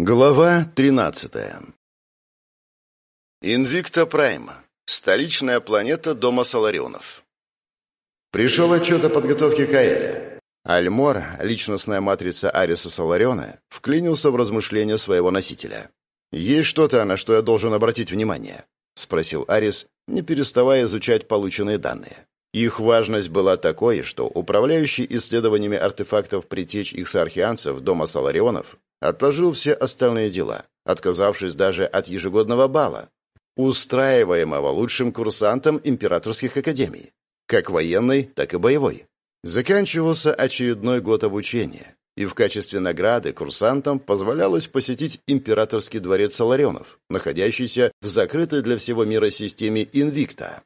Глава 13. Инвикта Прайм. Столичная планета Дома Соларионов. Пришел отчет о подготовке Каэля. Альмор, личностная матрица Ариса Солариона, вклинился в размышления своего носителя. «Есть что-то, на что я должен обратить внимание?» — спросил Арис, не переставая изучать полученные данные. Их важность была такой, что управляющий исследованиями артефактов притеч их сархианцев Дома Соларионов отложил все остальные дела, отказавшись даже от ежегодного бала, устраиваемого лучшим курсантом императорских академий, как военной, так и боевой. Заканчивался очередной год обучения, и в качестве награды курсантам позволялось посетить императорский дворец Соларионов, находящийся в закрытой для всего мира системе Инвикта.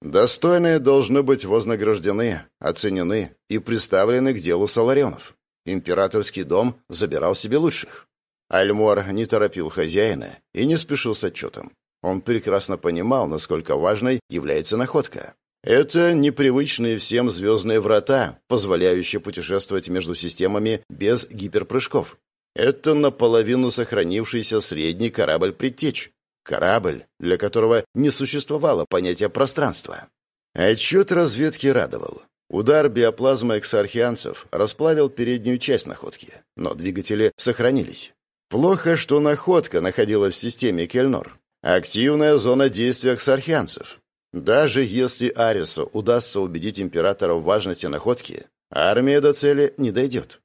Достойные должны быть вознаграждены, оценены и представлены к делу Соларионов. Императорский дом забирал себе лучших. Альмор не торопил хозяина и не спешил с отчетом. Он прекрасно понимал, насколько важной является находка. Это непривычные всем звездные врата, позволяющие путешествовать между системами без гиперпрыжков. Это наполовину сохранившийся средний корабль «Предтечь». Корабль, для которого не существовало понятия пространства. Отчет разведки радовал. Удар биоплазмы эксархианцев расплавил переднюю часть находки, но двигатели сохранились. Плохо, что находка находилась в системе Кельнор. Активная зона действия ксархианцев. Даже если Арису удастся убедить императора в важности находки, армия до цели не дойдет.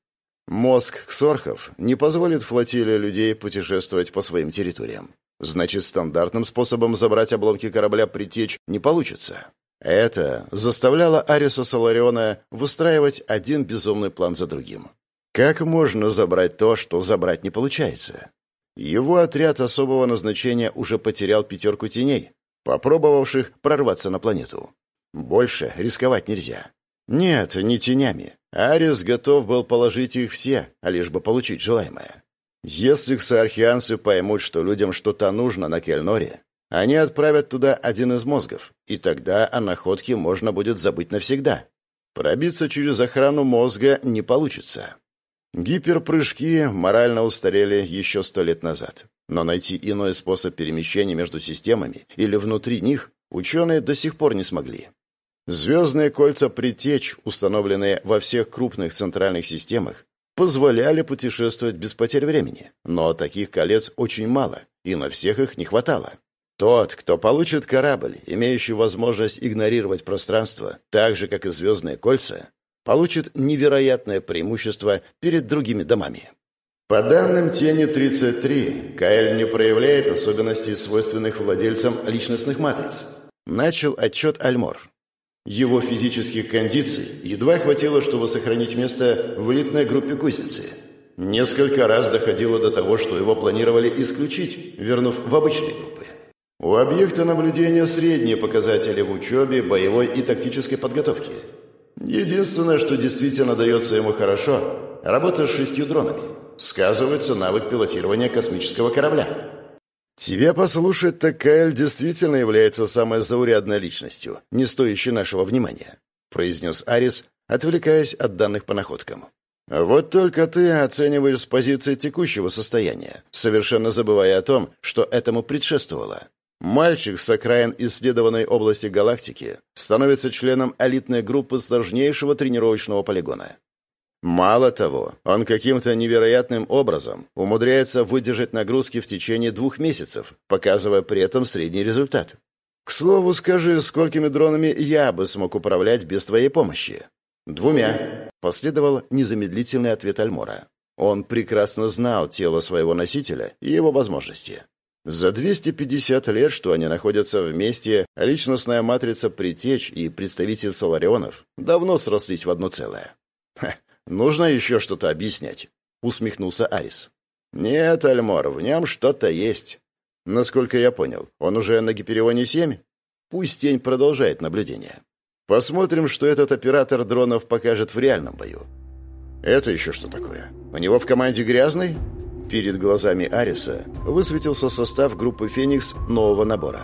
Мозг ксорхов не позволит флотилии людей путешествовать по своим территориям. Значит, стандартным способом забрать обломки корабля притечь не получится. Это заставляло Ариса Солариона выстраивать один безумный план за другим. Как можно забрать то, что забрать не получается? Его отряд особого назначения уже потерял пятерку теней, попробовавших прорваться на планету. Больше рисковать нельзя. Нет, не тенями. Арис готов был положить их все, а лишь бы получить желаемое. Если ксархианцы поймут, что людям что-то нужно на Кельноре, они отправят туда один из мозгов, и тогда о находке можно будет забыть навсегда. Пробиться через охрану мозга не получится. Гиперпрыжки морально устарели еще сто лет назад. Но найти иной способ перемещения между системами или внутри них ученые до сих пор не смогли. Звездные кольца притеч, установленные во всех крупных центральных системах, позволяли путешествовать без потерь времени. Но таких колец очень мало, и на всех их не хватало. Тот, кто получит корабль, имеющий возможность игнорировать пространство, так же, как и звездные кольца, получит невероятное преимущество перед другими домами. По данным Тени-33, Каэль не проявляет особенностей, свойственных владельцам личностных матриц. Начал отчет Альмор. Его физических кондиций едва хватило, чтобы сохранить место в элитной группе кузницы. Несколько раз доходило до того, что его планировали исключить, вернув в обычные группы. У объекта наблюдения средние показатели в учебе, боевой и тактической подготовке. Единственное, что действительно дается ему хорошо – работа с шестью дронами. Сказывается навык пилотирования космического корабля. Тебя послушать, так Кайл действительно является самой заурядной личностью, не стоящей нашего внимания, произнес Арис, отвлекаясь от данных по находкам. Вот только ты оцениваешь с позиции текущего состояния, совершенно забывая о том, что этому предшествовало. Мальчик с окраин исследованной области галактики становится членом элитной группы сложнейшего тренировочного полигона. Мало того, он каким-то невероятным образом умудряется выдержать нагрузки в течение двух месяцев, показывая при этом средний результат. К слову, скажи, сколькими дронами я бы смог управлять без твоей помощи? Двумя. Последовал незамедлительный ответ Альмора. Он прекрасно знал тело своего носителя и его возможности. За 250 лет, что они находятся вместе, личностная матрица Притеч и представитель Соларионов давно срослись в одно целое. Ха, нужно еще что-то объяснять, усмехнулся Арис. Нет, Альмор, в нем что-то есть. Насколько я понял, он уже на Гиперионе 7? Пусть тень продолжает наблюдение. Посмотрим, что этот оператор дронов покажет в реальном бою. Это еще что такое? У него в команде грязный? Перед глазами Ариса высветился состав группы «Феникс» нового набора.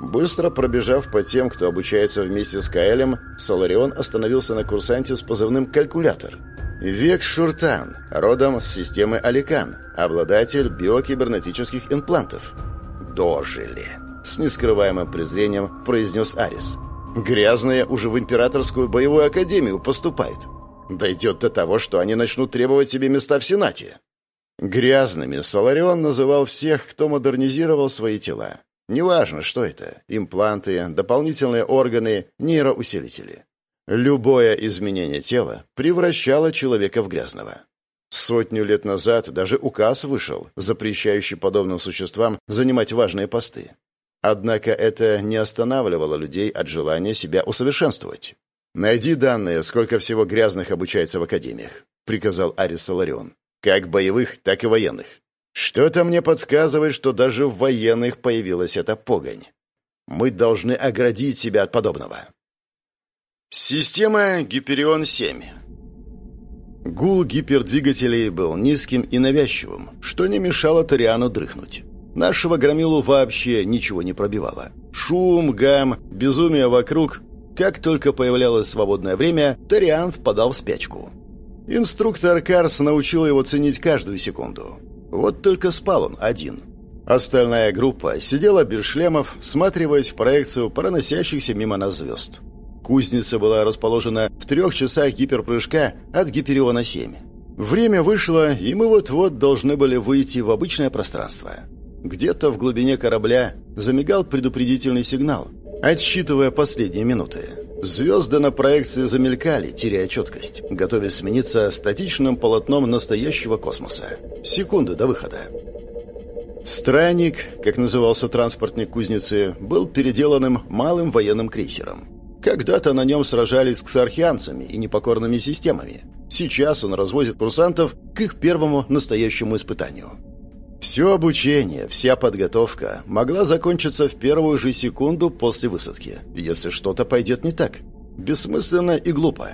Быстро пробежав по тем, кто обучается вместе с Каэлем, Соларион остановился на курсанте с позывным «Калькулятор». Век Шуртан, родом с системы Аликан, обладатель биокибернетических имплантов. «Дожили!» — с нескрываемым презрением произнес Арис. «Грязные уже в Императорскую боевую академию поступают. Дойдет до того, что они начнут требовать себе места в Сенате». Грязными Соларион называл всех, кто модернизировал свои тела. Неважно, что это – импланты, дополнительные органы, нейроусилители. Любое изменение тела превращало человека в грязного. Сотню лет назад даже указ вышел, запрещающий подобным существам занимать важные посты. Однако это не останавливало людей от желания себя усовершенствовать. «Найди данные, сколько всего грязных обучается в академиях», — приказал Арис Соларион. «Как боевых, так и военных. Что-то мне подсказывает, что даже в военных появилась эта погонь. Мы должны оградить себя от подобного». Система Гиперион-7. Гул гипердвигателей был низким и навязчивым, что не мешало Ториану дрыхнуть. Нашего громилу вообще ничего не пробивало. Шум, гам, безумие вокруг. Как только появлялось свободное время, Ториан впадал в спячку. Инструктор Карс научил его ценить каждую секунду. Вот только спал он один. Остальная группа сидела без шлемов, всматриваясь в проекцию проносящихся мимо нас звезд. Кузница была расположена в трех часах гиперпрыжка от Гипериона-7. Время вышло, и мы вот-вот должны были выйти в обычное пространство. Где-то в глубине корабля замигал предупредительный сигнал, отсчитывая последние минуты. Звезды на проекции замелькали, теряя четкость, готовясь смениться статичным полотном настоящего космоса. Секунды до выхода. Странник, как назывался транспортник кузницы, был переделанным малым военным крейсером. Когда-то на нем сражались с ксархианцами и непокорными системами. Сейчас он развозит курсантов к их первому настоящему испытанию. Все обучение, вся подготовка могла закончиться в первую же секунду после высадки, если что-то пойдет не так. Бессмысленно и глупо.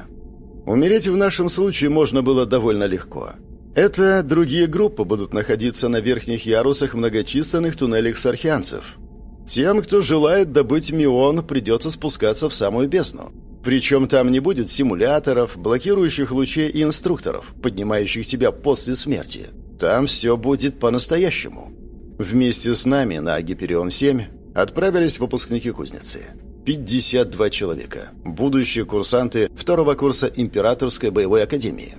Умереть в нашем случае можно было довольно легко. Это другие группы будут находиться на верхних ярусах многочисленных туннелей ксархианцев, тем, кто желает добыть мион, придется спускаться в самую бездну. Причем там не будет симуляторов, блокирующих лучей и инструкторов, поднимающих тебя после смерти. Там все будет по-настоящему. Вместе с нами на Гиперион-7 отправились выпускники кузницы. 52 человека, будущие курсанты второго курса Императорской боевой академии.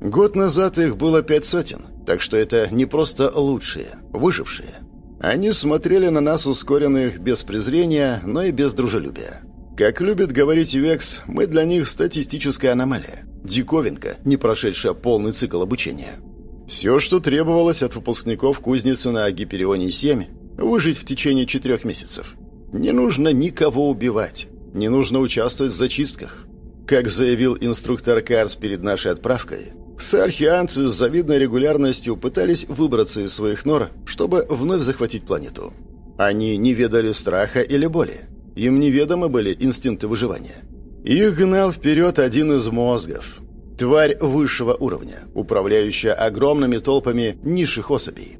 Год назад их было пять сотен, так что это не просто лучшие, выжившие. Они смотрели на нас ускоренных без презрения, но и без дружелюбия. Как любит говорить Векс, мы для них статистическая аномалия. Диковинка, не прошедшая полный цикл обучения. Все, что требовалось от выпускников кузницы на Гиперионе-7, выжить в течение четырех месяцев. Не нужно никого убивать, не нужно участвовать в зачистках. Как заявил инструктор Карс перед нашей отправкой, Ксархианцы с завидной регулярностью пытались выбраться из своих нор, чтобы вновь захватить планету. Они не ведали страха или боли. Им неведомы были инстинкты выживания. Их гнал вперед один из мозгов. Тварь высшего уровня, управляющая огромными толпами низших особей.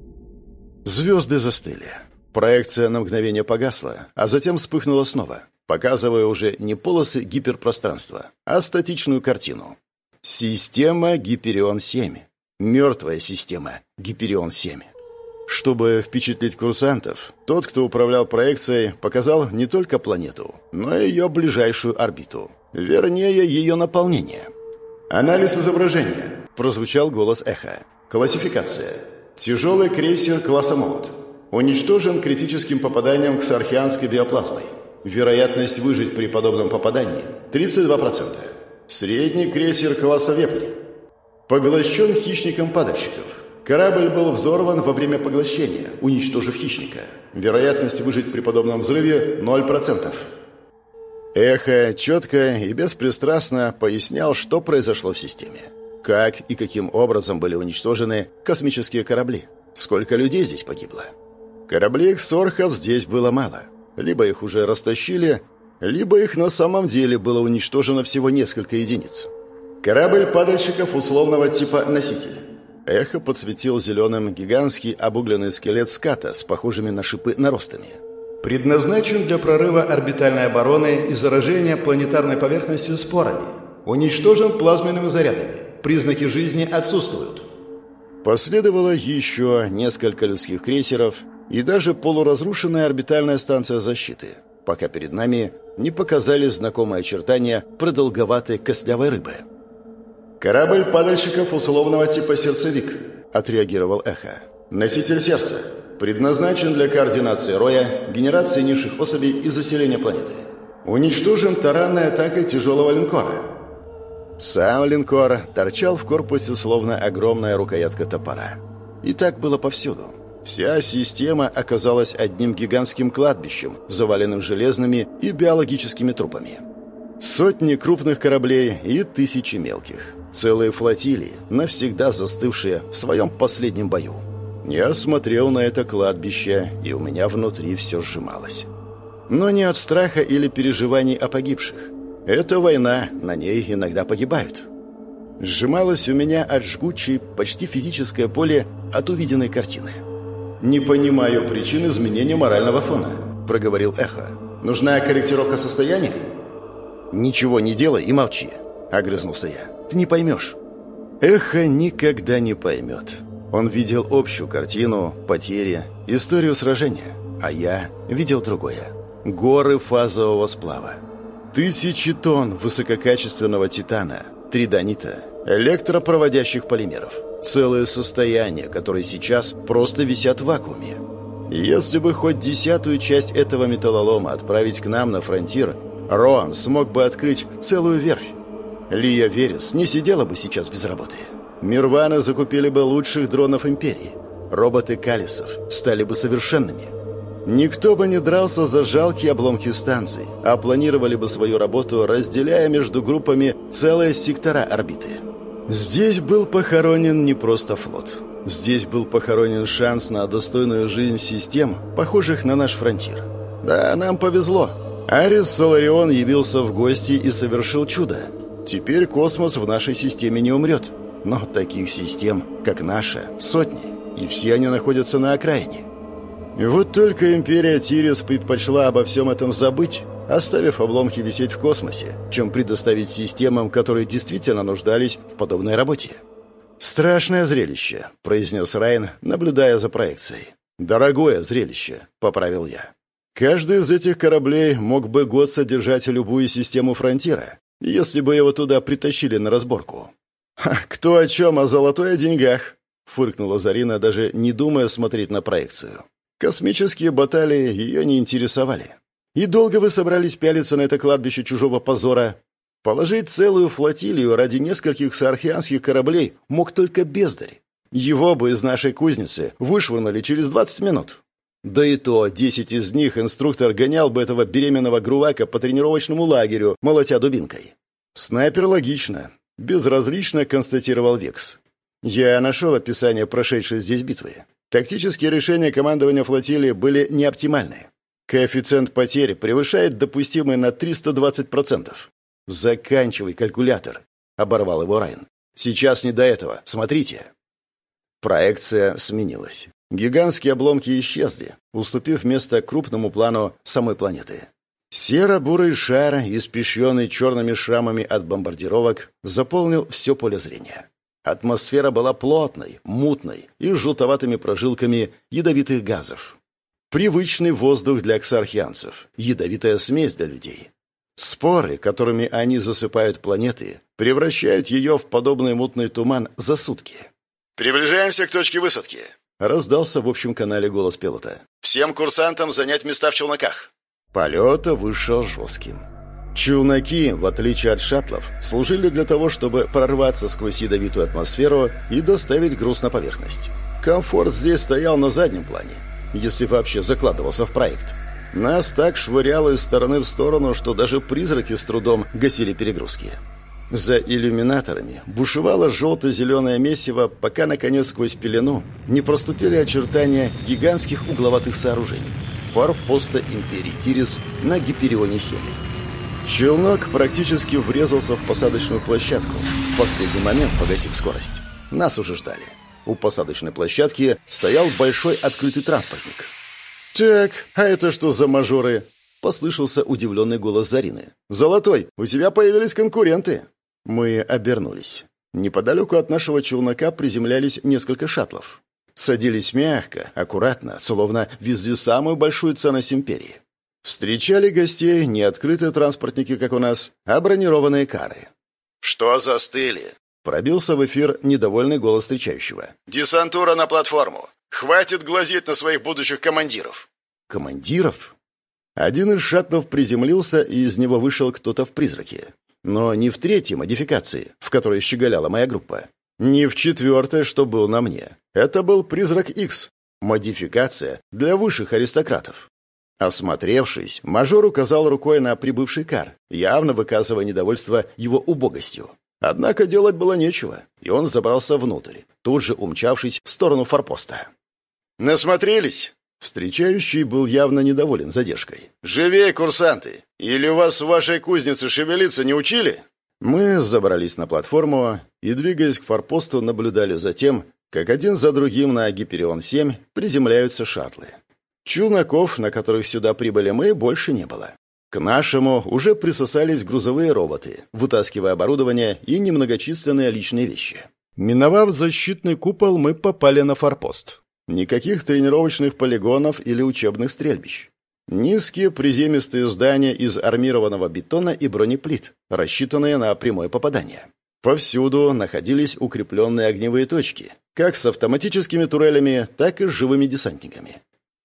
Звезды застыли. Проекция на мгновение погасла, а затем вспыхнула снова, показывая уже не полосы гиперпространства, а статичную картину. Система Гиперион-7. Мертвая система Гиперион-7. Чтобы впечатлить курсантов, тот, кто управлял проекцией, показал не только планету, но и ее ближайшую орбиту. Вернее, ее наполнение. «Анализ изображения», – прозвучал голос эхо. «Классификация. Тяжелый крейсер класса «Молот». Уничтожен критическим попаданием к сархианской биоплазмой. Вероятность выжить при подобном попадании – 32%. Средний крейсер класса «Вепрь». Поглощен хищником падальщиков. Корабль был взорван во время поглощения, уничтожив хищника. Вероятность выжить при подобном взрыве – 0%. Эхо четко и беспристрастно пояснял, что произошло в системе. Как и каким образом были уничтожены космические корабли. Сколько людей здесь погибло. Кораблей Ксорхов здесь было мало. Либо их уже растащили, либо их на самом деле было уничтожено всего несколько единиц. Корабль падальщиков условного типа «Носитель». Эхо подсветил зеленым гигантский обугленный скелет ската с похожими на шипы наростами. Предназначен для прорыва орбитальной обороны и заражения планетарной поверхности спорами. Уничтожен плазменными зарядами. Признаки жизни отсутствуют. Последовало еще несколько людских крейсеров и даже полуразрушенная орбитальная станция защиты, пока перед нами не показали знакомые очертания продолговатой костлявой рыбы. «Корабль падальщиков условного типа «Сердцевик», — отреагировал Эхо. «Носитель сердца. Предназначен для координации роя, генерации низших особей и заселения планеты. Уничтожен таранной атакой тяжелого линкора». Сам линкор торчал в корпусе словно огромная рукоятка топора. И так было повсюду. Вся система оказалась одним гигантским кладбищем, заваленным железными и биологическими трупами. Сотни крупных кораблей и тысячи мелких. Целые флотилии, навсегда застывшие в своем последнем бою. Я смотрел на это кладбище, и у меня внутри все сжималось. Но не от страха или переживаний о погибших. Это война, на ней иногда погибают. Сжималось у меня от жгучей, почти физическое поле от увиденной картины. «Не понимаю причин изменения морального фона», — проговорил Эхо. «Нужна корректировка состояния?» «Ничего не делай и молчи», — огрызнулся я. «Ты не поймешь». Эхо никогда не поймет. Он видел общую картину, потери, историю сражения, а я видел другое. Горы фазового сплава. Тысячи тонн высококачественного титана, тридонита, электропроводящих полимеров. Целое состояние, которые сейчас просто висят в вакууме. Если бы хоть десятую часть этого металлолома отправить к нам на фронтир, Роан смог бы открыть целую верфь. Лия Верес не сидела бы сейчас без работы. Мирваны закупили бы лучших дронов Империи. Роботы Калисов стали бы совершенными. Никто бы не дрался за жалкие обломки станций, а планировали бы свою работу, разделяя между группами целые сектора орбиты. Здесь был похоронен не просто флот. Здесь был похоронен шанс на достойную жизнь систем, похожих на наш фронтир. Да, нам повезло. Арис Соларион явился в гости и совершил чудо. Теперь космос в нашей системе не умрет. Но таких систем, как наша, сотни. И все они находятся на окраине. Вот только Империя Тирис предпочла обо всем этом забыть, оставив обломки висеть в космосе, чем предоставить системам, которые действительно нуждались в подобной работе. «Страшное зрелище», — произнес Райан, наблюдая за проекцией. «Дорогое зрелище», — поправил я. Каждый из этих кораблей мог бы год содержать любую систему фронтира, если бы его туда притащили на разборку. «Ха, кто о чем, о золотой о деньгах?» — фыркнула Зарина, даже не думая смотреть на проекцию. Космические баталии ее не интересовали. «И долго вы собрались пялиться на это кладбище чужого позора?» Положить целую флотилию ради нескольких саархианских кораблей мог только бездарь. Его бы из нашей кузницы вышвырнули через 20 минут. Да и то, десять из них инструктор гонял бы этого беременного грувака по тренировочному лагерю, молотя дубинкой. Снайпер логично. Безразлично констатировал Векс. Я нашел описание прошедшей здесь битвы. Тактические решения командования флотилии были неоптимальны. Коэффициент потерь превышает допустимый на 320%. «Заканчивай калькулятор», — оборвал его Райан. «Сейчас не до этого. Смотрите». Проекция сменилась. Гигантские обломки исчезли, уступив место крупному плану самой планеты. Серо-бурый шар, испещренный черными шрамами от бомбардировок, заполнил все поле зрения. Атмосфера была плотной, мутной и с желтоватыми прожилками ядовитых газов. Привычный воздух для ксархианцев, ядовитая смесь для людей. Споры, которыми они засыпают планеты, превращают ее в подобный мутный туман за сутки. «Приближаемся к точке высадки», Раздался в общем канале голос пилота. «Всем курсантам занять места в челноках!» Полета вышел жестким. Челноки, в отличие от шаттлов, служили для того, чтобы прорваться сквозь ядовитую атмосферу и доставить груз на поверхность. Комфорт здесь стоял на заднем плане, если вообще закладывался в проект. Нас так швыряло из стороны в сторону, что даже призраки с трудом гасили перегрузки. За иллюминаторами бушевало желто-зеленое месиво, пока, наконец, сквозь пелену не проступили очертания гигантских угловатых сооружений. Форпоста Империи Тирис на Гиперионе-7. Челнок практически врезался в посадочную площадку, в последний момент погасив скорость. Нас уже ждали. У посадочной площадки стоял большой открытый транспортник. «Так, а это что за мажоры?» Послышался удивленный голос Зарины. «Золотой, у тебя появились конкуренты!» Мы обернулись. Неподалеку от нашего челнока приземлялись несколько шаттлов. Садились мягко, аккуратно, словно везли самую большую ценность империи. Встречали гостей не открытые транспортники, как у нас, а бронированные кары. «Что застыли?» — пробился в эфир недовольный голос встречающего. «Десантура на платформу! Хватит глазеть на своих будущих командиров!» «Командиров?» Один из шаттлов приземлился, и из него вышел кто-то в призраке. Но не в третьей модификации, в которой щеголяла моя группа. Не в четвертой, что был на мне. Это был призрак X. Модификация для высших аристократов. Осмотревшись, мажор указал рукой на прибывший кар, явно выказывая недовольство его убогостью. Однако делать было нечего, и он забрался внутрь, тут же умчавшись в сторону форпоста. «Насмотрелись?» Встречающий был явно недоволен задержкой. «Живее, курсанты! Или вас в вашей кузнице шевелиться не учили?» Мы забрались на платформу и, двигаясь к форпосту, наблюдали за тем, как один за другим на Гиперион-7 приземляются шаттлы. Челноков, на которых сюда прибыли мы, больше не было. К нашему уже присосались грузовые роботы, вытаскивая оборудование и немногочисленные личные вещи. Миновав защитный купол, мы попали на форпост. Никаких тренировочных полигонов или учебных стрельбищ. Низкие приземистые здания из армированного бетона и бронеплит, рассчитанные на прямое попадание. Повсюду находились укрепленные огневые точки, как с автоматическими турелями, так и с живыми десантниками.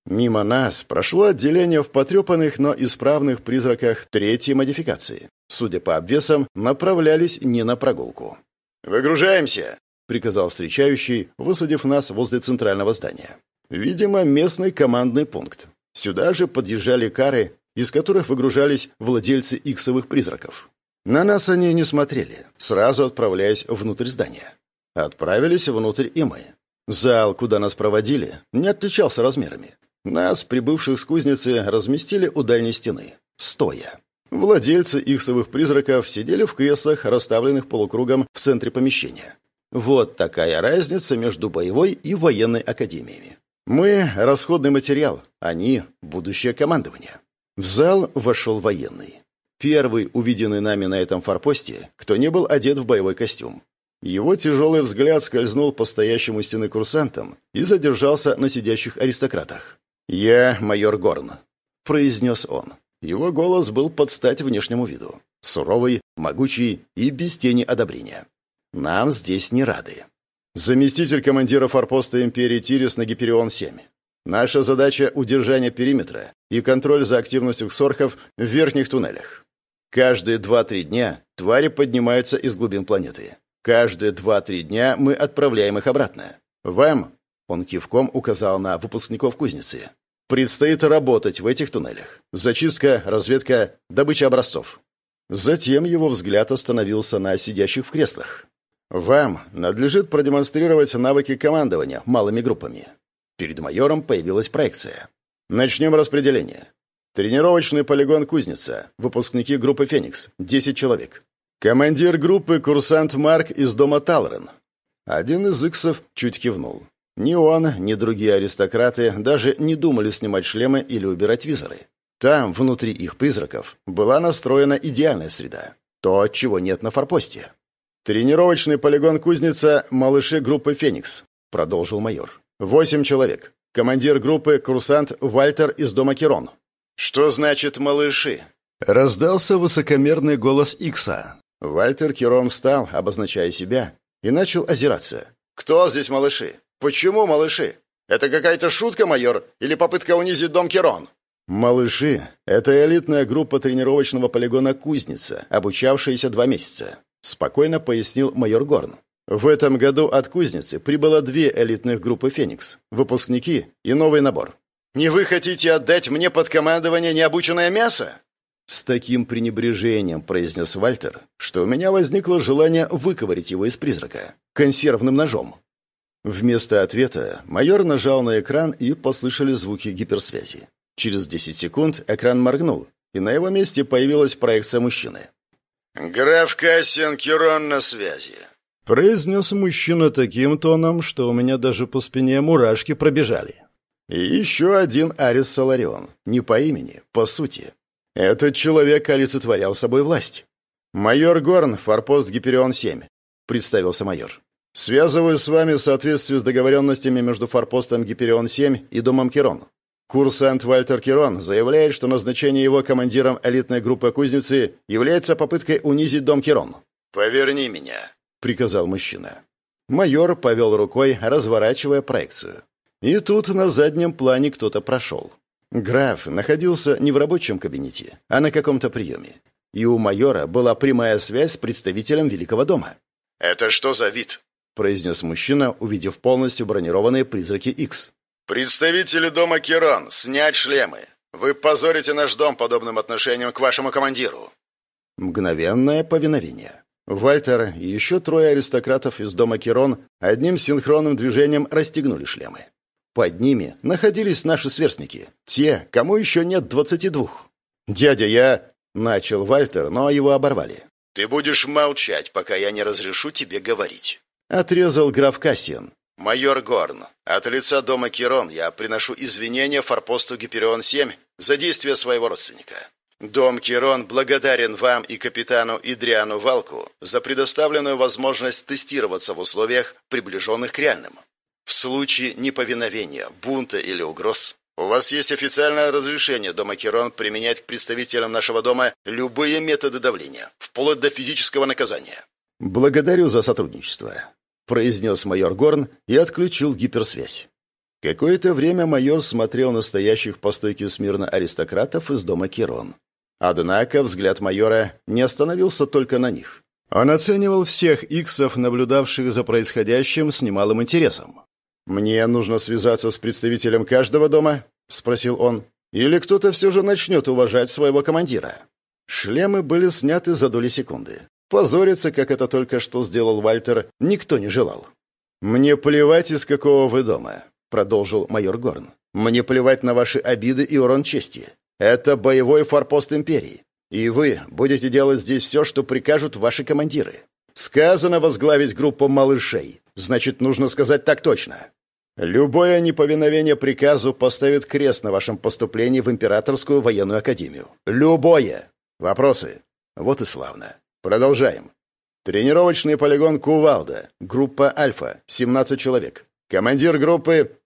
Мимо нас прошло отделение в потрепанных, но исправных призраках третьей модификации. Судя по обвесам, направлялись не на прогулку. «Выгружаемся!» — приказал встречающий, высадив нас возле центрального здания. Видимо, местный командный пункт. Сюда же подъезжали кары, из которых выгружались владельцы иксовых призраков. На нас они не смотрели, сразу отправляясь внутрь здания. Отправились внутрь и мы. Зал, куда нас проводили, не отличался размерами. Нас, прибывших с кузницы, разместили у дальней стены, стоя. Владельцы иксовых призраков сидели в креслах, расставленных полукругом в центре помещения. Вот такая разница между боевой и военной академиями. Мы — расходный материал, они — будущее командование. В зал вошел военный. Первый, увиденный нами на этом форпосте, кто не был одет в боевой костюм. Его тяжелый взгляд скользнул по стоящему стены курсантам и задержался на сидящих аристократах. «Я майор Горн», — произнес он. Его голос был под стать внешнему виду. Суровый, могучий и без тени одобрения. «Нам здесь не рады». Заместитель командира форпоста Империи Тирис на Гиперион-7. Наша задача — удержание периметра и контроль за активностью ксорхов в верхних туннелях. Каждые два-три дня твари поднимаются из глубин планеты. Каждые два-три дня мы отправляем их обратно. Вам, он кивком указал на выпускников кузницы, Предстоит работать в этих туннелях. Зачистка, разведка, добыча образцов. Затем его взгляд остановился на сидящих в креслах. Вам надлежит продемонстрировать навыки командования малыми группами. Перед майором появилась проекция. Начнем распределение. Тренировочный полигон «Кузница». Выпускники группы «Феникс». 10 человек. Командир группы курсант Марк из дома Талрен. Один из иксов чуть кивнул. Ни он, ни другие аристократы даже не думали снимать шлемы или убирать визоры. Там, внутри их призраков, была настроена идеальная среда. То, чего нет на форпосте. «Тренировочный полигон «Кузница» — малыши группы «Феникс», — продолжил майор. «Восемь человек. Командир группы — курсант Вальтер из дома Кирон». «Что значит «малыши»?» Раздался высокомерный голос Икса. Вальтер Кирон встал, обозначая себя, и начал озираться. «Кто здесь малыши? «Почему, малыши? Это какая-то шутка, майор, или попытка унизить дом Керон?» «Малыши — это элитная группа тренировочного полигона «Кузница», обучавшаяся два месяца», — спокойно пояснил майор Горн. «В этом году от «Кузницы» прибыло две элитных группы «Феникс», выпускники и новый набор». «Не вы хотите отдать мне под командование необученное мясо?» С таким пренебрежением произнес Вальтер, что у меня возникло желание выковырить его из призрака консервным ножом. Вместо ответа майор нажал на экран и послышали звуки гиперсвязи. Через 10 секунд экран моргнул, и на его месте появилась проекция мужчины. «Граф Кассиан Кюрон на связи», — произнес мужчина таким тоном, что у меня даже по спине мурашки пробежали. И еще один Арис Саларион, не по имени, по сути. Этот человек олицетворял собой власть. «Майор Горн, форпост Гиперион-7. представился майор. «Связываю с вами в соответствии с договоренностями между форпостом Гиперион-7 и домом Керон. Курсант Вальтер Керон заявляет, что назначение его командиром элитной группы кузницы является попыткой унизить дом Керон. «Поверни меня», — приказал мужчина. Майор повел рукой, разворачивая проекцию. И тут на заднем плане кто-то прошел. Граф находился не в рабочем кабинете, а на каком-то приеме. И у майора была прямая связь с представителем Великого дома. «Это что за вид?» — произнес мужчина, увидев полностью бронированные призраки X. «Представители дома Керон, снять шлемы! Вы позорите наш дом подобным отношением к вашему командиру!» Мгновенное повиновение. Вальтер и еще трое аристократов из дома Керон одним синхронным движением расстегнули шлемы. Под ними находились наши сверстники, те, кому еще нет двадцати двух. «Дядя, я...» — начал Вальтер, но его оборвали. «Ты будешь молчать, пока я не разрешу тебе говорить», — отрезал граф Кассиан. «Майор Горн, от лица дома Кирон я приношу извинения форпосту Гиперион-7 за действия своего родственника. Дом Кирон благодарен вам и капитану Идриану Валку за предоставленную возможность тестироваться в условиях, приближенных к реальным. В случае неповиновения, бунта или угроз у вас есть официальное разрешение Дома Кирон применять к представителям нашего дома любые методы давления, вплоть до физического наказания. Благодарю за сотрудничество произнес майор Горн и отключил гиперсвязь. Какое-то время майор смотрел на стоящих по стойке смирно аристократов из дома Кирон. Однако взгляд майора не остановился только на них. Он оценивал всех иксов, наблюдавших за происходящим с немалым интересом. «Мне нужно связаться с представителем каждого дома?» — спросил он. «Или кто-то все же начнет уважать своего командира?» Шлемы были сняты за доли секунды. Позориться, как это только что сделал Вальтер, никто не желал. «Мне плевать, из какого вы дома», — продолжил майор Горн. «Мне плевать на ваши обиды и урон чести. Это боевой форпост Империи. И вы будете делать здесь все, что прикажут ваши командиры. Сказано возглавить группу малышей. Значит, нужно сказать так точно. Любое неповиновение приказу поставит крест на вашем поступлении в Императорскую военную академию. Любое. Вопросы? Вот и славно. Продолжаем. Тренировочный полигон Кувалда. Группа Альфа. 17 человек. Командир группы...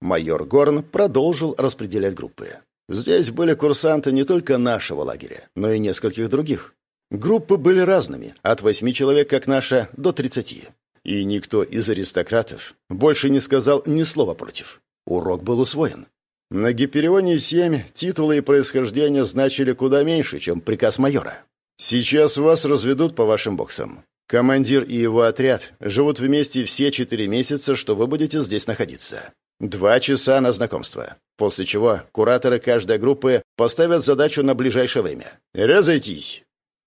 Майор Горн продолжил распределять группы. Здесь были курсанты не только нашего лагеря, но и нескольких других. Группы были разными, от восьми человек, как наша, до тридцати. И никто из аристократов больше не сказал ни слова против. Урок был усвоен. На Гиперионе-7 титулы и происхождение значили куда меньше, чем приказ майора. Сейчас вас разведут по вашим боксам. Командир и его отряд живут вместе все четыре месяца, что вы будете здесь находиться. Два часа на знакомство. После чего кураторы каждой группы поставят задачу на ближайшее время. Разойтись!»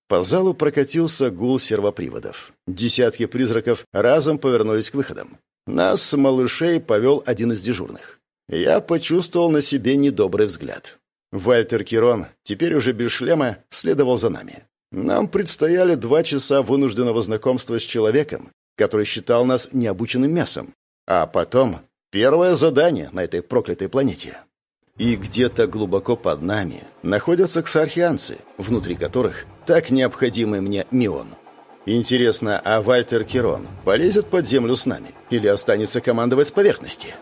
По залу прокатился гул сервоприводов. Десятки призраков разом повернулись к выходам. Нас, малышей, повел один из дежурных. Я почувствовал на себе недобрый взгляд. Вальтер Кирон, теперь уже без шлема, следовал за нами. Нам предстояли два часа вынужденного знакомства с человеком, который считал нас необученным мясом. А потом первое задание на этой проклятой планете. И где-то глубоко под нами находятся ксархианцы, внутри которых так необходимый мне Мион. Интересно, а Вальтер Кирон полезет под землю с нами или останется командовать с поверхности?»